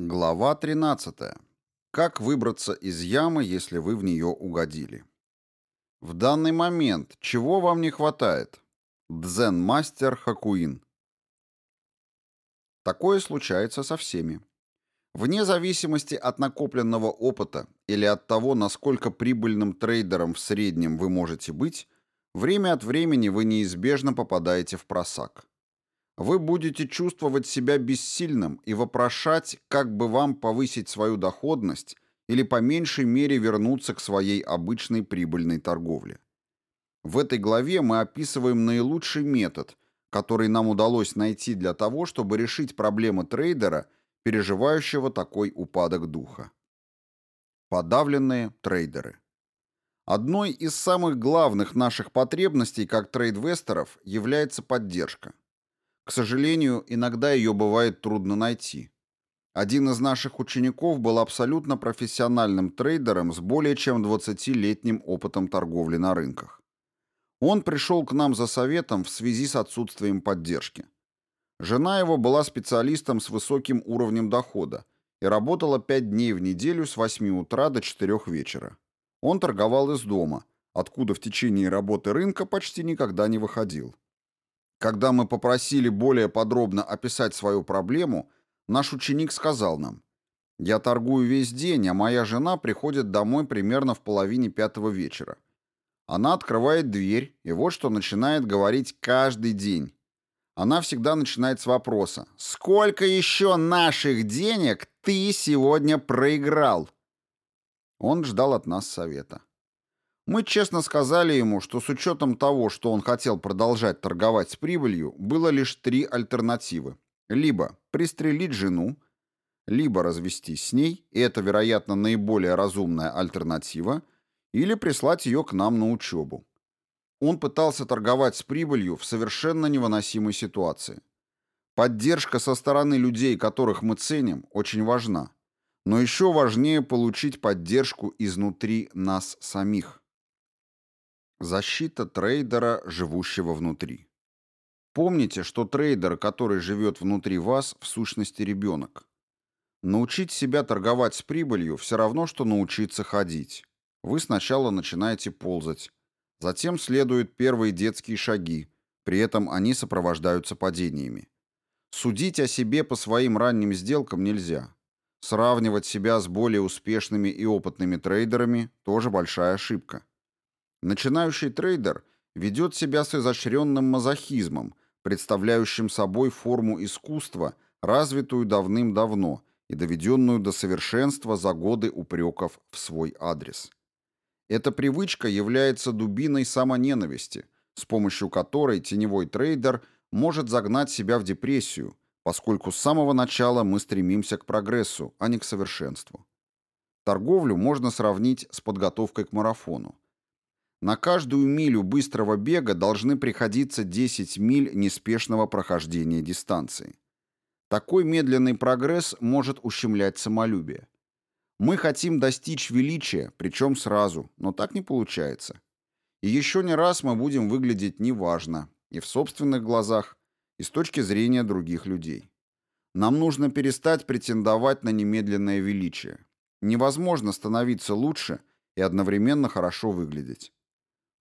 Глава 13. Как выбраться из ямы, если вы в нее угодили? В данный момент чего вам не хватает? Дзен-мастер Хакуин. Такое случается со всеми. Вне зависимости от накопленного опыта или от того, насколько прибыльным трейдером в среднем вы можете быть, время от времени вы неизбежно попадаете в просак. Вы будете чувствовать себя бессильным и вопрошать, как бы вам повысить свою доходность или по меньшей мере вернуться к своей обычной прибыльной торговле. В этой главе мы описываем наилучший метод, который нам удалось найти для того, чтобы решить проблемы трейдера, переживающего такой упадок духа. Подавленные трейдеры. Одной из самых главных наших потребностей как трейдвестеров является поддержка. К сожалению, иногда ее бывает трудно найти. Один из наших учеников был абсолютно профессиональным трейдером с более чем 20-летним опытом торговли на рынках. Он пришел к нам за советом в связи с отсутствием поддержки. Жена его была специалистом с высоким уровнем дохода и работала 5 дней в неделю с 8 утра до 4 вечера. Он торговал из дома, откуда в течение работы рынка почти никогда не выходил. Когда мы попросили более подробно описать свою проблему, наш ученик сказал нам, «Я торгую весь день, а моя жена приходит домой примерно в половине пятого вечера. Она открывает дверь, и вот что начинает говорить каждый день. Она всегда начинает с вопроса «Сколько еще наших денег ты сегодня проиграл?» Он ждал от нас совета. Мы честно сказали ему, что с учетом того, что он хотел продолжать торговать с прибылью, было лишь три альтернативы. Либо пристрелить жену, либо развестись с ней, и это, вероятно, наиболее разумная альтернатива, или прислать ее к нам на учебу. Он пытался торговать с прибылью в совершенно невыносимой ситуации. Поддержка со стороны людей, которых мы ценим, очень важна. Но еще важнее получить поддержку изнутри нас самих. Защита трейдера, живущего внутри. Помните, что трейдер, который живет внутри вас, в сущности ребенок. Научить себя торговать с прибылью все равно, что научиться ходить. Вы сначала начинаете ползать. Затем следуют первые детские шаги, при этом они сопровождаются падениями. Судить о себе по своим ранним сделкам нельзя. Сравнивать себя с более успешными и опытными трейдерами – тоже большая ошибка. Начинающий трейдер ведет себя с изощренным мазохизмом, представляющим собой форму искусства, развитую давным-давно и доведенную до совершенства за годы упреков в свой адрес. Эта привычка является дубиной самоненависти, с помощью которой теневой трейдер может загнать себя в депрессию, поскольку с самого начала мы стремимся к прогрессу, а не к совершенству. Торговлю можно сравнить с подготовкой к марафону. На каждую милю быстрого бега должны приходиться 10 миль неспешного прохождения дистанции. Такой медленный прогресс может ущемлять самолюбие. Мы хотим достичь величия, причем сразу, но так не получается. И еще не раз мы будем выглядеть неважно, и в собственных глазах, и с точки зрения других людей. Нам нужно перестать претендовать на немедленное величие. Невозможно становиться лучше и одновременно хорошо выглядеть.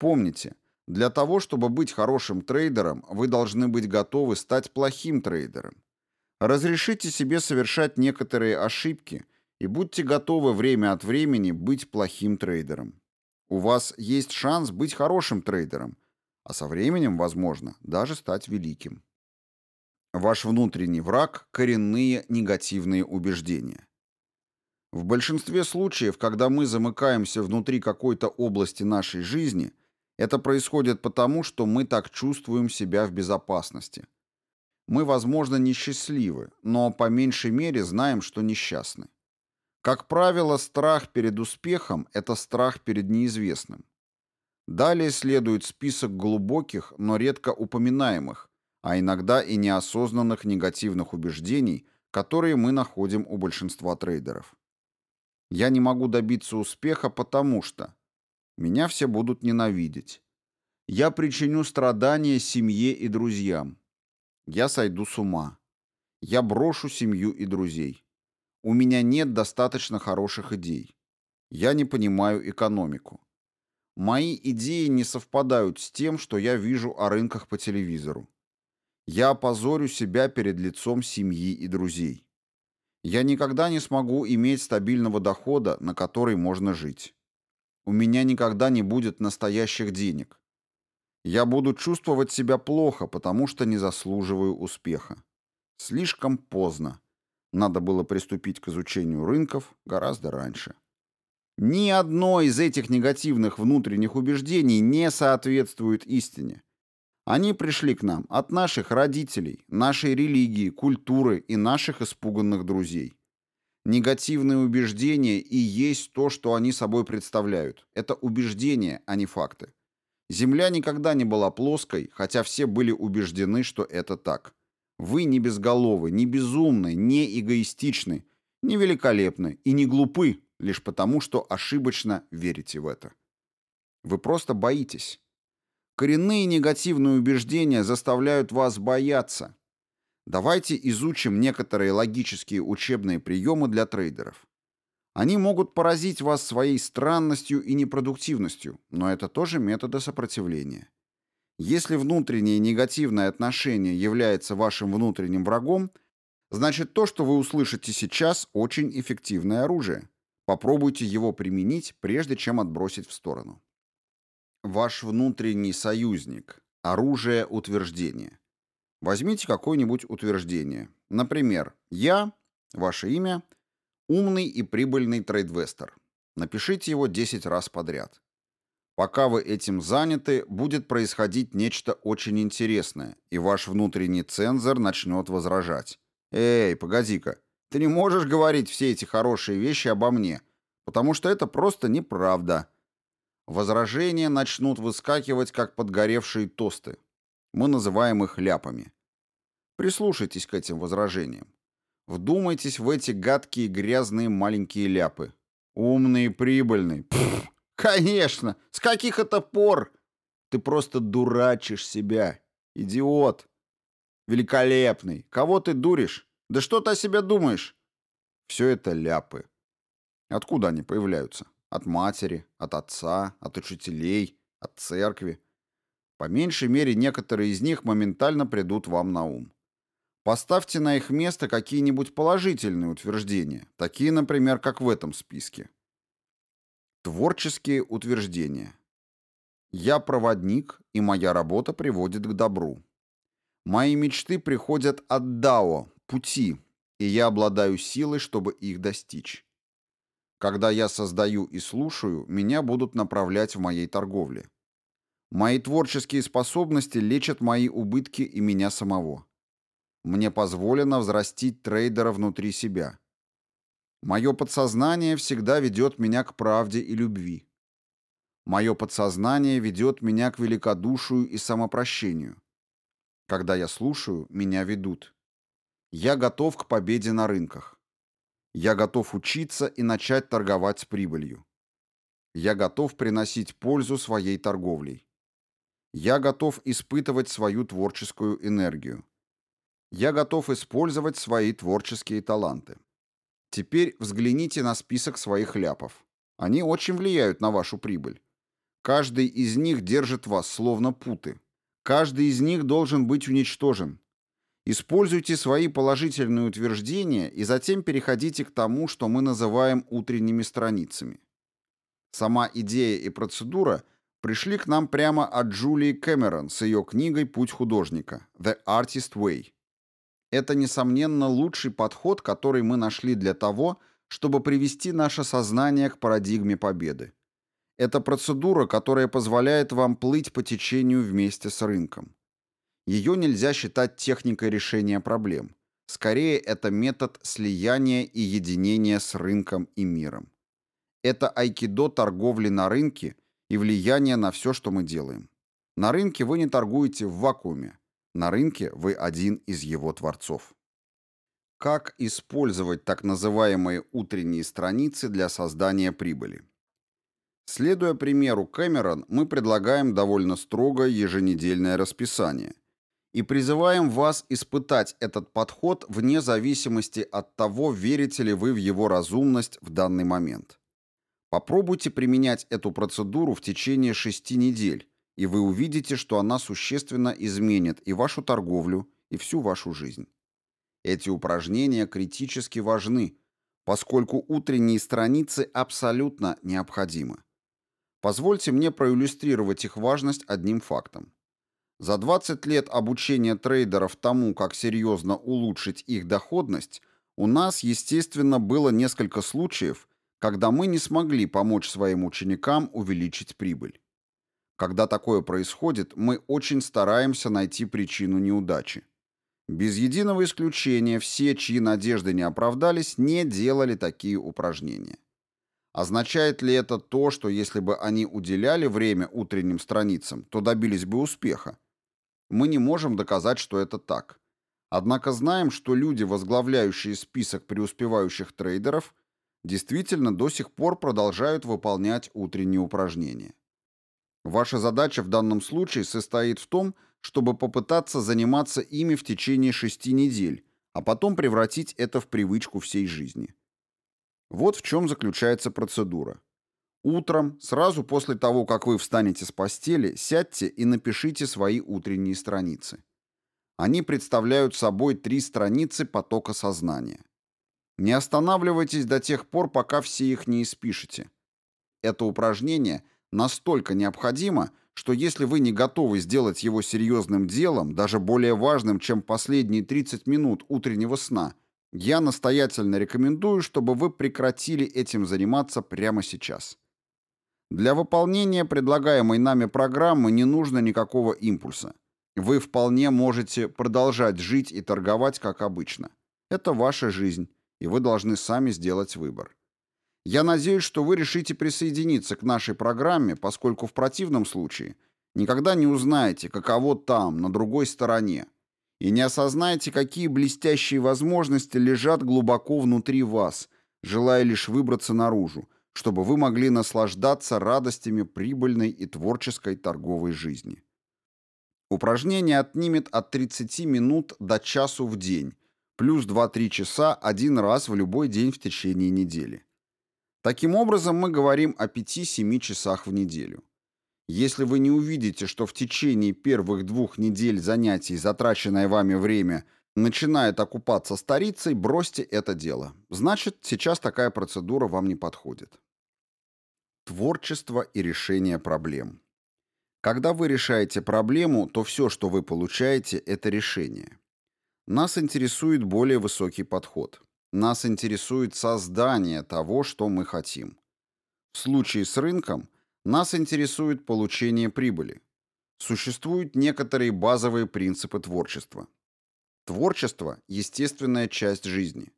Помните, для того, чтобы быть хорошим трейдером, вы должны быть готовы стать плохим трейдером. Разрешите себе совершать некоторые ошибки и будьте готовы время от времени быть плохим трейдером. У вас есть шанс быть хорошим трейдером, а со временем, возможно, даже стать великим. Ваш внутренний враг – коренные негативные убеждения. В большинстве случаев, когда мы замыкаемся внутри какой-то области нашей жизни, это происходит потому, что мы так чувствуем себя в безопасности. Мы, возможно, несчастливы, но по меньшей мере знаем, что несчастны. Как правило, страх перед успехом – это страх перед неизвестным. Далее следует список глубоких, но редко упоминаемых, а иногда и неосознанных негативных убеждений, которые мы находим у большинства трейдеров. Я не могу добиться успеха, потому что меня все будут ненавидеть. Я причиню страдания семье и друзьям. Я сойду с ума. Я брошу семью и друзей. У меня нет достаточно хороших идей. Я не понимаю экономику. Мои идеи не совпадают с тем, что я вижу о рынках по телевизору. Я опозорю себя перед лицом семьи и друзей. Я никогда не смогу иметь стабильного дохода, на который можно жить. У меня никогда не будет настоящих денег. Я буду чувствовать себя плохо, потому что не заслуживаю успеха. Слишком поздно. Надо было приступить к изучению рынков гораздо раньше. Ни одно из этих негативных внутренних убеждений не соответствует истине. Они пришли к нам от наших родителей, нашей религии, культуры и наших испуганных друзей. Негативные убеждения и есть то, что они собой представляют. Это убеждения, а не факты. Земля никогда не была плоской, хотя все были убеждены, что это так. Вы не безголовы, не безумны, не эгоистичны, не великолепны и не глупы, лишь потому, что ошибочно верите в это. Вы просто боитесь. Коренные негативные убеждения заставляют вас бояться. Давайте изучим некоторые логические учебные приемы для трейдеров. Они могут поразить вас своей странностью и непродуктивностью, но это тоже методы сопротивления. Если внутреннее негативное отношение является вашим внутренним врагом, значит то, что вы услышите сейчас, очень эффективное оружие. Попробуйте его применить, прежде чем отбросить в сторону. Ваш внутренний союзник. Оружие утверждения. Возьмите какое-нибудь утверждение. Например, «Я», ваше имя, умный и прибыльный трейдвестер. Напишите его 10 раз подряд. Пока вы этим заняты, будет происходить нечто очень интересное, и ваш внутренний цензор начнет возражать. «Эй, погоди-ка, ты не можешь говорить все эти хорошие вещи обо мне, потому что это просто неправда». Возражения начнут выскакивать, как подгоревшие тосты. Мы называем их ляпами. Прислушайтесь к этим возражениям. Вдумайтесь в эти гадкие грязные маленькие ляпы. Умные, прибыльные. Пфф, конечно! С каких это пор? Ты просто дурачишь себя. Идиот. Великолепный. Кого ты дуришь? Да что ты о себе думаешь? Все это ляпы. Откуда они появляются? От матери, от отца, от учителей, от церкви. По меньшей мере, некоторые из них моментально придут вам на ум. Поставьте на их место какие-нибудь положительные утверждения, такие, например, как в этом списке. Творческие утверждения. Я проводник, и моя работа приводит к добру. Мои мечты приходят от Дао, пути, и я обладаю силой, чтобы их достичь. Когда я создаю и слушаю, меня будут направлять в моей торговле. Мои творческие способности лечат мои убытки и меня самого. Мне позволено взрастить трейдера внутри себя. Мое подсознание всегда ведет меня к правде и любви. Мое подсознание ведет меня к великодушию и самопрощению. Когда я слушаю, меня ведут. Я готов к победе на рынках. Я готов учиться и начать торговать с прибылью. Я готов приносить пользу своей торговлей. Я готов испытывать свою творческую энергию. Я готов использовать свои творческие таланты. Теперь взгляните на список своих ляпов. Они очень влияют на вашу прибыль. Каждый из них держит вас словно путы. Каждый из них должен быть уничтожен. Используйте свои положительные утверждения и затем переходите к тому, что мы называем утренними страницами. Сама идея и процедура пришли к нам прямо от Джулии Кэмерон с ее книгой «Путь художника» «The Artist Way». Это, несомненно, лучший подход, который мы нашли для того, чтобы привести наше сознание к парадигме победы. Это процедура, которая позволяет вам плыть по течению вместе с рынком. Ее нельзя считать техникой решения проблем. Скорее, это метод слияния и единения с рынком и миром. Это айкидо торговли на рынке и влияние на все, что мы делаем. На рынке вы не торгуете в вакууме. На рынке вы один из его творцов. Как использовать так называемые утренние страницы для создания прибыли? Следуя примеру Кэмерон, мы предлагаем довольно строгое еженедельное расписание, и призываем вас испытать этот подход вне зависимости от того, верите ли вы в его разумность в данный момент. Попробуйте применять эту процедуру в течение шести недель, и вы увидите, что она существенно изменит и вашу торговлю, и всю вашу жизнь. Эти упражнения критически важны, поскольку утренние страницы абсолютно необходимы. Позвольте мне проиллюстрировать их важность одним фактом. За 20 лет обучения трейдеров тому, как серьезно улучшить их доходность, у нас, естественно, было несколько случаев, когда мы не смогли помочь своим ученикам увеличить прибыль. Когда такое происходит, мы очень стараемся найти причину неудачи. Без единого исключения все, чьи надежды не оправдались, не делали такие упражнения. Означает ли это то, что если бы они уделяли время утренним страницам, то добились бы успеха? Мы не можем доказать, что это так. Однако знаем, что люди, возглавляющие список преуспевающих трейдеров, действительно до сих пор продолжают выполнять утренние упражнения. Ваша задача в данном случае состоит в том, чтобы попытаться заниматься ими в течение шести недель, а потом превратить это в привычку всей жизни. Вот в чем заключается процедура. Утром, сразу после того, как вы встанете с постели, сядьте и напишите свои утренние страницы. Они представляют собой три страницы потока сознания. Не останавливайтесь до тех пор, пока все их не испишете. Это упражнение настолько необходимо, что если вы не готовы сделать его серьезным делом, даже более важным, чем последние 30 минут утреннего сна, я настоятельно рекомендую, чтобы вы прекратили этим заниматься прямо сейчас. Для выполнения предлагаемой нами программы не нужно никакого импульса. Вы вполне можете продолжать жить и торговать как обычно. Это ваша жизнь, и вы должны сами сделать выбор. Я надеюсь, что вы решите присоединиться к нашей программе, поскольку в противном случае никогда не узнаете, каково там, на другой стороне, и не осознаете, какие блестящие возможности лежат глубоко внутри вас, желая лишь выбраться наружу, чтобы вы могли наслаждаться радостями прибыльной и творческой торговой жизни. Упражнение отнимет от 30 минут до часу в день, плюс 2-3 часа один раз в любой день в течение недели. Таким образом, мы говорим о 5-7 часах в неделю. Если вы не увидите, что в течение первых двух недель занятий затраченное вами время начинает окупаться старицей, бросьте это дело. Значит, сейчас такая процедура вам не подходит. Творчество и решение проблем. Когда вы решаете проблему, то все, что вы получаете, это решение. Нас интересует более высокий подход. Нас интересует создание того, что мы хотим. В случае с рынком нас интересует получение прибыли. Существуют некоторые базовые принципы творчества. Творчество – естественная часть жизни.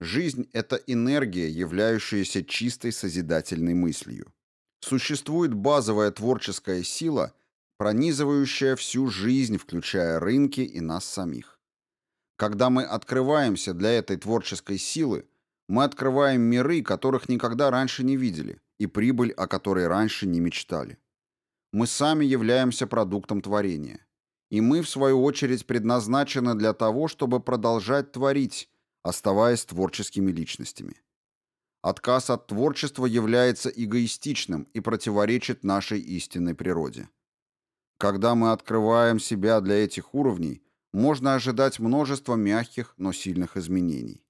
Жизнь – это энергия, являющаяся чистой созидательной мыслью. Существует базовая творческая сила, пронизывающая всю жизнь, включая рынки и нас самих. Когда мы открываемся для этой творческой силы, мы открываем миры, которых никогда раньше не видели, и прибыль, о которой раньше не мечтали. Мы сами являемся продуктом творения. И мы, в свою очередь, предназначены для того, чтобы продолжать творить, оставаясь творческими личностями. Отказ от творчества является эгоистичным и противоречит нашей истинной природе. Когда мы открываем себя для этих уровней, можно ожидать множество мягких, но сильных изменений.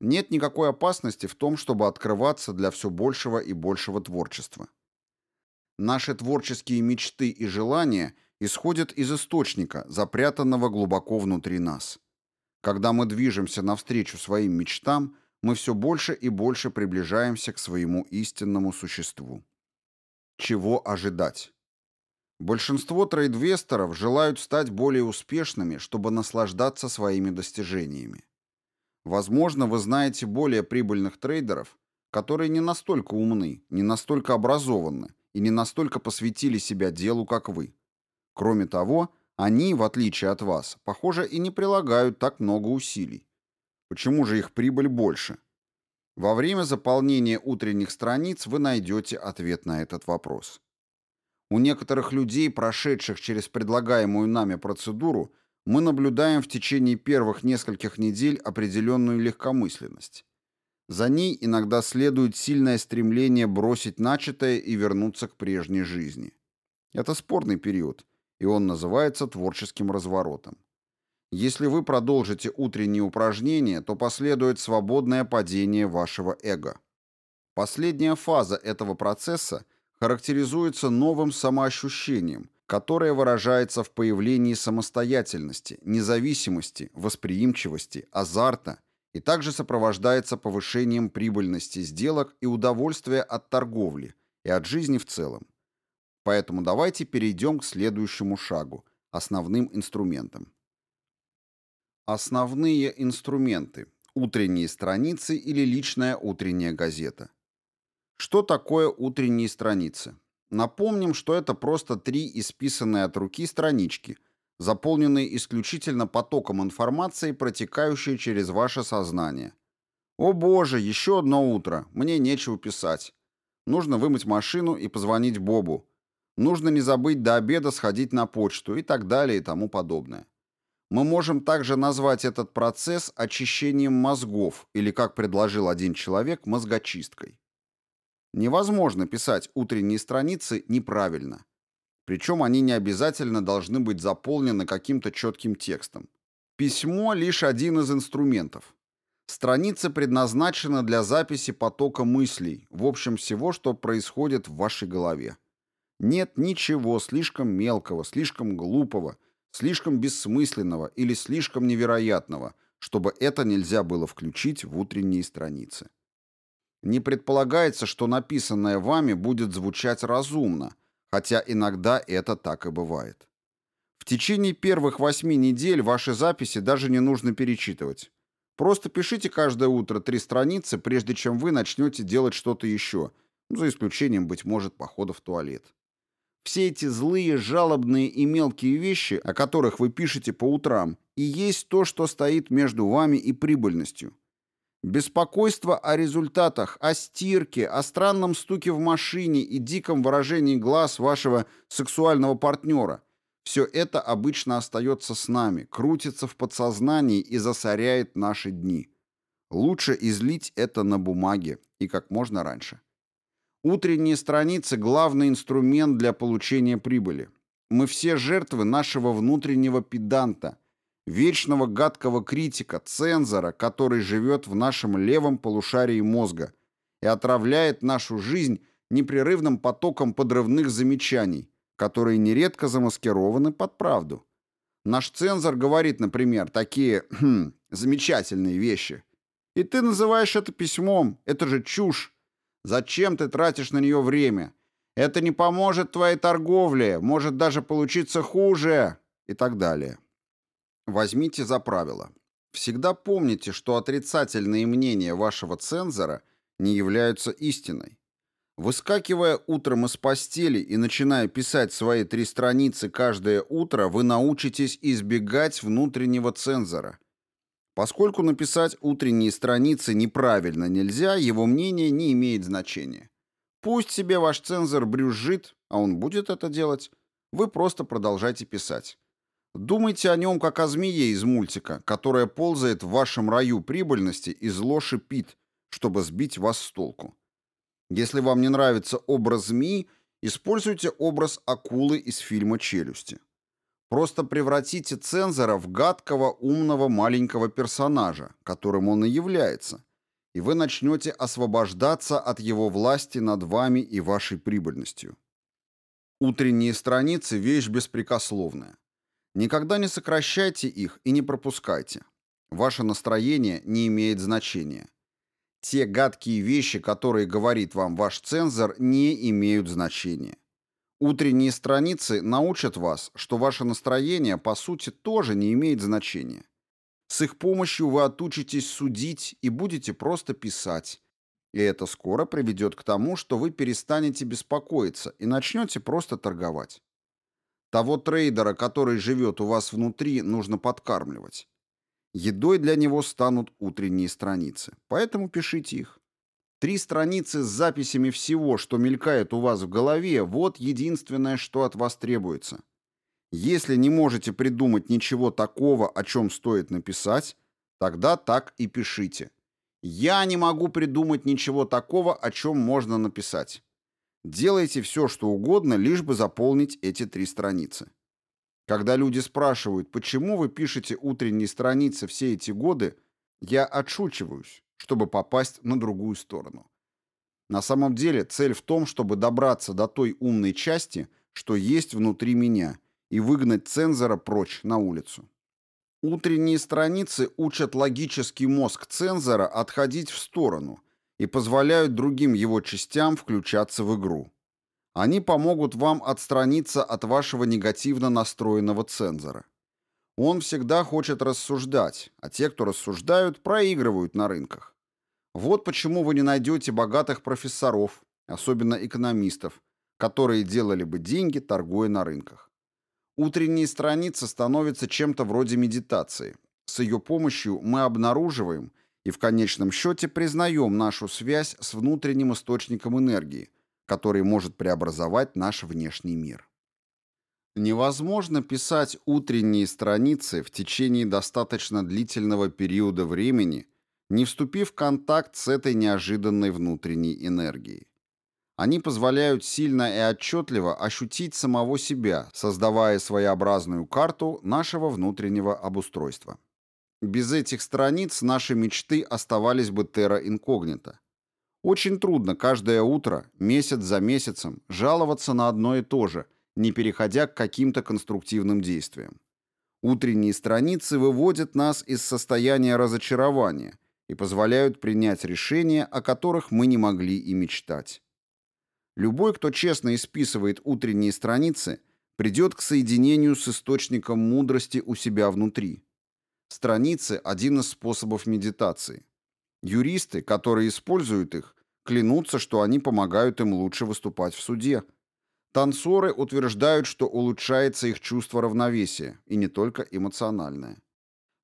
Нет никакой опасности в том, чтобы открываться для все большего и большего творчества. Наши творческие мечты и желания исходят из источника, запрятанного глубоко внутри нас. Когда мы движемся навстречу своим мечтам, мы все больше и больше приближаемся к своему истинному существу. Чего ожидать? Большинство трейдвесторов желают стать более успешными, чтобы наслаждаться своими достижениями. Возможно, вы знаете более прибыльных трейдеров, которые не настолько умны, не настолько образованы и не настолько посвятили себя делу, как вы. Кроме того, они, в отличие от вас, похоже, и не прилагают так много усилий. Почему же их прибыль больше? Во время заполнения утренних страниц вы найдете ответ на этот вопрос. У некоторых людей, прошедших через предлагаемую нами процедуру, мы наблюдаем в течение первых нескольких недель определенную легкомысленность. За ней иногда следует сильное стремление бросить начатое и вернуться к прежней жизни. Это спорный период, и он называется творческим разворотом. Если вы продолжите утренние упражнения, то последует свободное падение вашего эго. Последняя фаза этого процесса характеризуется новым самоощущением, которое выражается в появлении самостоятельности, независимости, восприимчивости, азарта и также сопровождается повышением прибыльности сделок и удовольствия от торговли и от жизни в целом. Поэтому давайте перейдем к следующему шагу – основным инструментам. Основные инструменты – утренние страницы или личная утренняя газета. Что такое утренние страницы? Напомним, что это просто три исписанные от руки странички, заполненные исключительно потоком информации, протекающей через ваше сознание. «О боже, еще одно утро, мне нечего писать. Нужно вымыть машину и позвонить Бобу. Нужно не забыть до обеда сходить на почту и так далее и тому подобное. Мы можем также назвать этот процесс очищением мозгов или, как предложил один человек, мозгочисткой. Невозможно писать утренние страницы неправильно. Причем они не обязательно должны быть заполнены каким-то четким текстом. Письмо – лишь один из инструментов. Страница предназначена для записи потока мыслей, в общем всего, что происходит в вашей голове. Нет ничего слишком мелкого, слишком глупого – слишком бессмысленного или слишком невероятного, чтобы это нельзя было включить в утренние страницы. Не предполагается, что написанное вами будет звучать разумно, хотя иногда это так и бывает. В течение первых восьми недель ваши записи даже не нужно перечитывать. Просто пишите каждое утро три страницы, прежде чем вы начнете делать что-то еще, за исключением, быть может, похода в туалет. Все эти злые, жалобные и мелкие вещи, о которых вы пишете по утрам, и есть то, что стоит между вами и прибыльностью. Беспокойство о результатах, о стирке, о странном стуке в машине и диком выражении глаз вашего сексуального партнера – все это обычно остается с нами, крутится в подсознании и засоряет наши дни. Лучше излить это на бумаге и как можно раньше. Утренние страницы – главный инструмент для получения прибыли. Мы все жертвы нашего внутреннего педанта, вечного гадкого критика, цензора, который живет в нашем левом полушарии мозга и отравляет нашу жизнь непрерывным потоком подрывных замечаний, которые нередко замаскированы под правду. Наш цензор говорит, например, такие хм, замечательные вещи. И ты называешь это письмом, это же чушь. Зачем ты тратишь на нее время? Это не поможет твоей торговле, может даже получиться хуже и так далее. Возьмите за правило. Всегда помните, что отрицательные мнения вашего цензора не являются истиной. Выскакивая утром из постели и начиная писать свои три страницы каждое утро, вы научитесь избегать внутреннего цензора – Поскольку написать утренние страницы неправильно нельзя, его мнение не имеет значения. Пусть себе ваш цензор брюзжит, а он будет это делать. Вы просто продолжайте писать. Думайте о нем как о змее из мультика, которая ползает в вашем раю прибыльности и зло шипит, чтобы сбить вас с толку. Если вам не нравится образ змеи, используйте образ акулы из фильма «Челюсти». Просто превратите цензора в гадкого, умного маленького персонажа, которым он и является, и вы начнете освобождаться от его власти над вами и вашей прибыльностью. Утренние страницы – вещь беспрекословная. Никогда не сокращайте их и не пропускайте. Ваше настроение не имеет значения. Те гадкие вещи, которые говорит вам ваш цензор, не имеют значения. Утренние страницы научат вас, что ваше настроение, по сути, тоже не имеет значения. С их помощью вы отучитесь судить и будете просто писать. И это скоро приведет к тому, что вы перестанете беспокоиться и начнете просто торговать. Того трейдера, который живет у вас внутри, нужно подкармливать. Едой для него станут утренние страницы, поэтому пишите их. Три страницы с записями всего, что мелькает у вас в голове, вот единственное, что от вас требуется. Если не можете придумать ничего такого, о чем стоит написать, тогда так и пишите. Я не могу придумать ничего такого, о чем можно написать. Делайте все, что угодно, лишь бы заполнить эти три страницы. Когда люди спрашивают, почему вы пишете утренние страницы все эти годы, я отшучиваюсь, чтобы попасть на другую сторону. На самом деле цель в том, чтобы добраться до той умной части, что есть внутри меня, и выгнать цензора прочь на улицу. Утренние страницы учат логический мозг цензора отходить в сторону и позволяют другим его частям включаться в игру. Они помогут вам отстраниться от вашего негативно настроенного цензора. Он всегда хочет рассуждать, а те, кто рассуждают, проигрывают на рынках. Вот почему вы не найдете богатых профессоров, особенно экономистов, которые делали бы деньги, торгуя на рынках. Утренние страницы становятся чем-то вроде медитации. С ее помощью мы обнаруживаем и в конечном счете признаем нашу связь с внутренним источником энергии, который может преобразовать наш внешний мир. Невозможно писать утренние страницы в течение достаточно длительного периода времени, не вступив в контакт с этой неожиданной внутренней энергией. Они позволяют сильно и отчетливо ощутить самого себя, создавая своеобразную карту нашего внутреннего обустройства. Без этих страниц наши мечты оставались бы терра инкогнито. Очень трудно каждое утро, месяц за месяцем, жаловаться на одно и то же, не переходя к каким-то конструктивным действиям. Утренние страницы выводят нас из состояния разочарования и позволяют принять решения, о которых мы не могли и мечтать. Любой, кто честно исписывает утренние страницы, придет к соединению с источником мудрости у себя внутри. Страницы – один из способов медитации. Юристы, которые используют их, клянутся, что они помогают им лучше выступать в суде. Танцоры утверждают, что улучшается их чувство равновесия, и не только эмоциональное.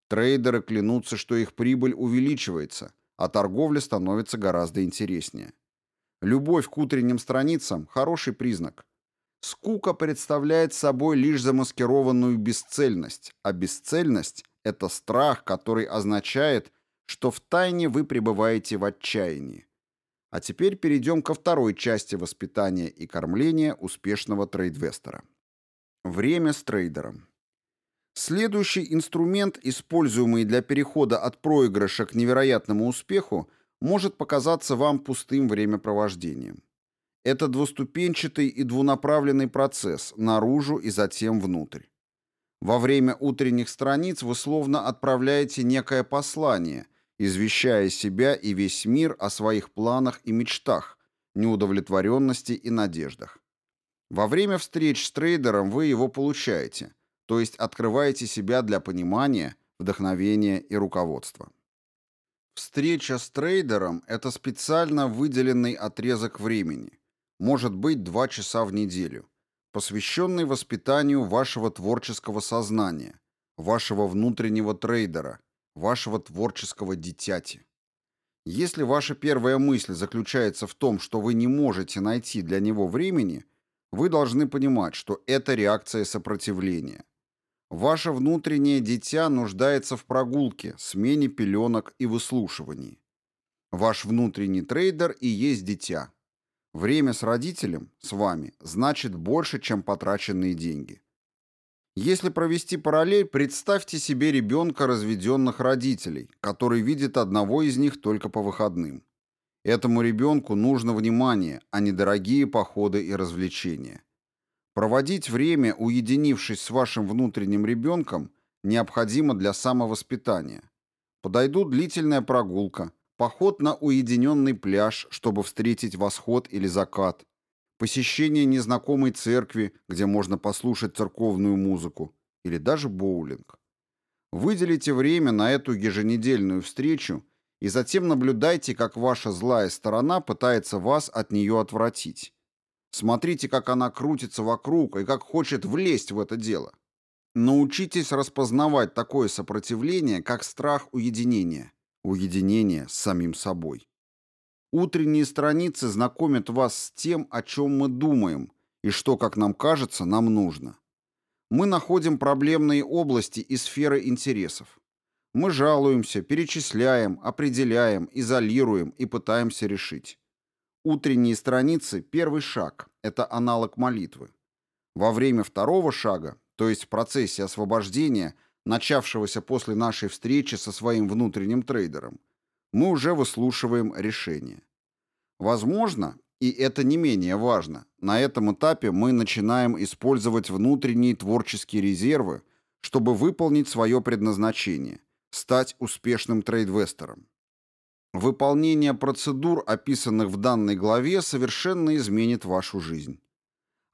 Трейдеры клянутся, что их прибыль увеличивается, а торговля становится гораздо интереснее. Любовь к утренним страницам – хороший признак. Скука представляет собой лишь замаскированную бесцельность, а бесцельность – это страх, который означает, что в тайне вы пребываете в отчаянии. А теперь перейдем ко второй части воспитания и кормления успешного трейдвестера. Время с трейдером. Следующий инструмент, используемый для перехода от проигрыша к невероятному успеху, может показаться вам пустым времяпровождением. Это двуступенчатый и двунаправленный процесс, наружу и затем внутрь. Во время утренних страниц вы словно отправляете некое послание, извещая себя и весь мир о своих планах и мечтах, неудовлетворенности и надеждах. Во время встреч с трейдером вы его получаете, то есть открываете себя для понимания, вдохновения и руководства. Встреча с трейдером – это специально выделенный отрезок времени, может быть два часа в неделю, посвященный воспитанию вашего творческого сознания, вашего внутреннего трейдера, вашего творческого дитяти. Если ваша первая мысль заключается в том, что вы не можете найти для него времени, вы должны понимать, что это реакция сопротивления – Ваше внутреннее дитя нуждается в прогулке, смене пеленок и выслушивании. Ваш внутренний трейдер и есть дитя. Время с родителем, с вами, значит больше, чем потраченные деньги. Если провести параллель, представьте себе ребенка разведенных родителей, который видит одного из них только по выходным. Этому ребенку нужно внимание, а не дорогие походы и развлечения. Проводить время, уединившись с вашим внутренним ребенком, необходимо для самовоспитания. Подойдут длительная прогулка, поход на уединенный пляж, чтобы встретить восход или закат, посещение незнакомой церкви, где можно послушать церковную музыку, или даже боулинг. Выделите время на эту еженедельную встречу и затем наблюдайте, как ваша злая сторона пытается вас от нее отвратить. Смотрите, как она крутится вокруг и как хочет влезть в это дело. Научитесь распознавать такое сопротивление, как страх уединения. Уединение с самим собой. Утренние страницы знакомят вас с тем, о чем мы думаем, и что, как нам кажется, нам нужно. Мы находим проблемные области и сферы интересов. Мы жалуемся, перечисляем, определяем, изолируем и пытаемся решить. Утренние страницы – первый шаг, это аналог молитвы. Во время второго шага, то есть в процессе освобождения, начавшегося после нашей встречи со своим внутренним трейдером, мы уже выслушиваем решение. Возможно, и это не менее важно, на этом этапе мы начинаем использовать внутренние творческие резервы, чтобы выполнить свое предназначение стать успешным трейдвестером. Выполнение процедур, описанных в данной главе, совершенно изменит вашу жизнь.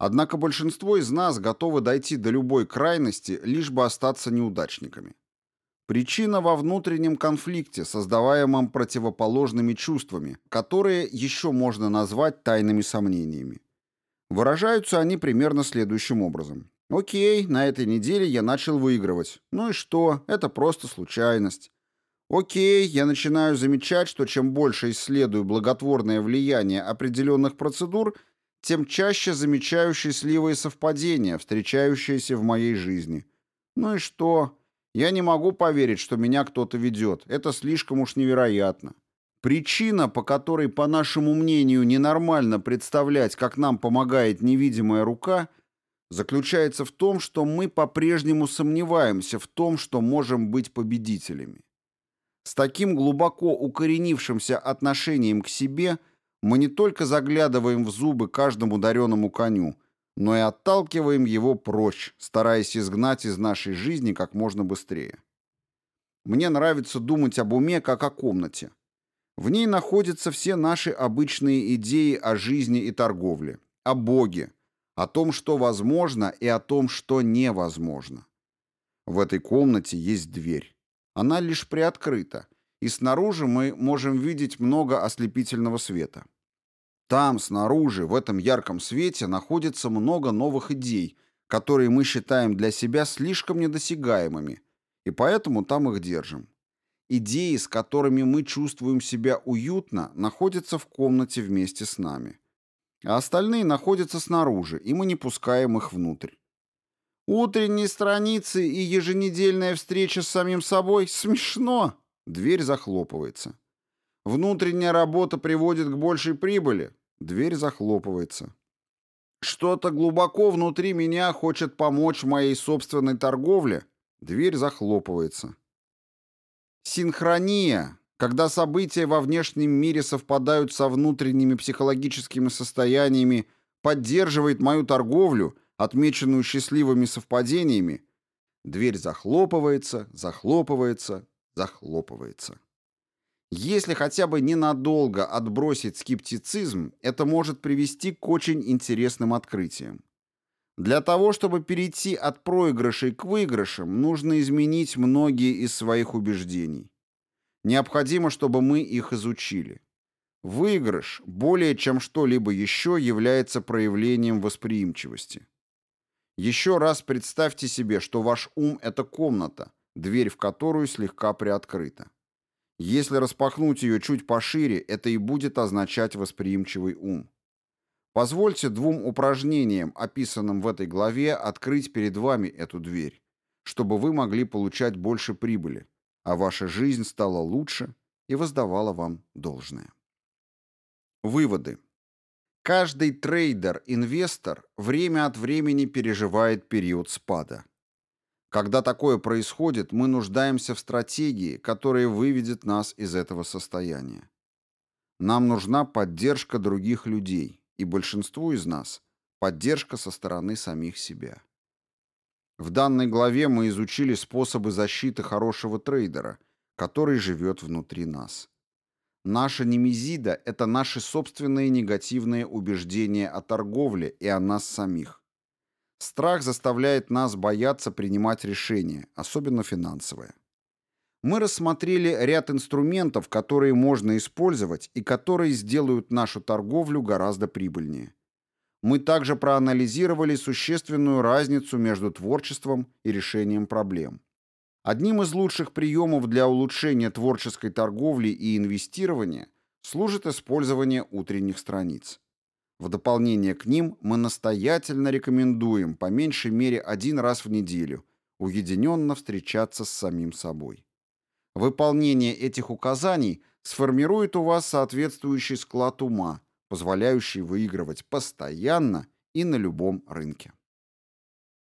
Однако большинство из нас готовы дойти до любой крайности, лишь бы остаться неудачниками. Причина во внутреннем конфликте, создаваемом противоположными чувствами, которые еще можно назвать тайными сомнениями. Выражаются они примерно следующим образом. Окей, на этой неделе я начал выигрывать. Ну и что? Это просто случайность. Окей, я начинаю замечать, что чем больше исследую благотворное влияние определенных процедур, тем чаще замечаю счастливые совпадения, встречающиеся в моей жизни. Ну и что? Я не могу поверить, что меня кто-то ведет. Это слишком уж невероятно. Причина, по которой, по нашему мнению, ненормально представлять, как нам помогает невидимая рука – заключается в том, что мы по-прежнему сомневаемся в том, что можем быть победителями. С таким глубоко укоренившимся отношением к себе мы не только заглядываем в зубы каждому дареному коню, но и отталкиваем его прочь, стараясь изгнать из нашей жизни как можно быстрее. Мне нравится думать об уме как о комнате. В ней находятся все наши обычные идеи о жизни и торговле, о Боге, о том, что возможно, и о том, что невозможно. В этой комнате есть дверь. Она лишь приоткрыта, и снаружи мы можем видеть много ослепительного света. Там, снаружи, в этом ярком свете, находится много новых идей, которые мы считаем для себя слишком недосягаемыми, и поэтому там их держим. Идеи, с которыми мы чувствуем себя уютно, находятся в комнате вместе с нами а остальные находятся снаружи, и мы не пускаем их внутрь. Утренние страницы и еженедельная встреча с самим собой смешно. Дверь захлопывается. Внутренняя работа приводит к большей прибыли. Дверь захлопывается. Что-то глубоко внутри меня хочет помочь моей собственной торговле. Дверь захлопывается. Синхрония, когда события во внешнем мире совпадают со внутренними психологическими состояниями, поддерживает мою торговлю, отмеченную счастливыми совпадениями, дверь захлопывается, захлопывается, захлопывается. Если хотя бы ненадолго отбросить скептицизм, это может привести к очень интересным открытиям. Для того, чтобы перейти от проигрышей к выигрышам, нужно изменить многие из своих убеждений. Необходимо, чтобы мы их изучили. Выигрыш более чем что-либо еще является проявлением восприимчивости. Еще раз представьте себе, что ваш ум – это комната, дверь в которую слегка приоткрыта. Если распахнуть ее чуть пошире, это и будет означать восприимчивый ум. Позвольте двум упражнениям, описанным в этой главе, открыть перед вами эту дверь, чтобы вы могли получать больше прибыли, а ваша жизнь стала лучше и воздавала вам должное. Выводы. Каждый трейдер-инвестор время от времени переживает период спада. Когда такое происходит, мы нуждаемся в стратегии, которая выведет нас из этого состояния. Нам нужна поддержка других людей, и большинству из нас – поддержка со стороны самих себя. В данной главе мы изучили способы защиты хорошего трейдера, который живет внутри нас. Наша немезида – это наши собственные негативные убеждения о торговле и о нас самих. Страх заставляет нас бояться принимать решения, особенно финансовые. Мы рассмотрели ряд инструментов, которые можно использовать и которые сделают нашу торговлю гораздо прибыльнее мы также проанализировали существенную разницу между творчеством и решением проблем. Одним из лучших приемов для улучшения творческой торговли и инвестирования служит использование утренних страниц. В дополнение к ним мы настоятельно рекомендуем по меньшей мере один раз в неделю уединенно встречаться с самим собой. Выполнение этих указаний сформирует у вас соответствующий склад ума, позволяющий выигрывать постоянно и на любом рынке.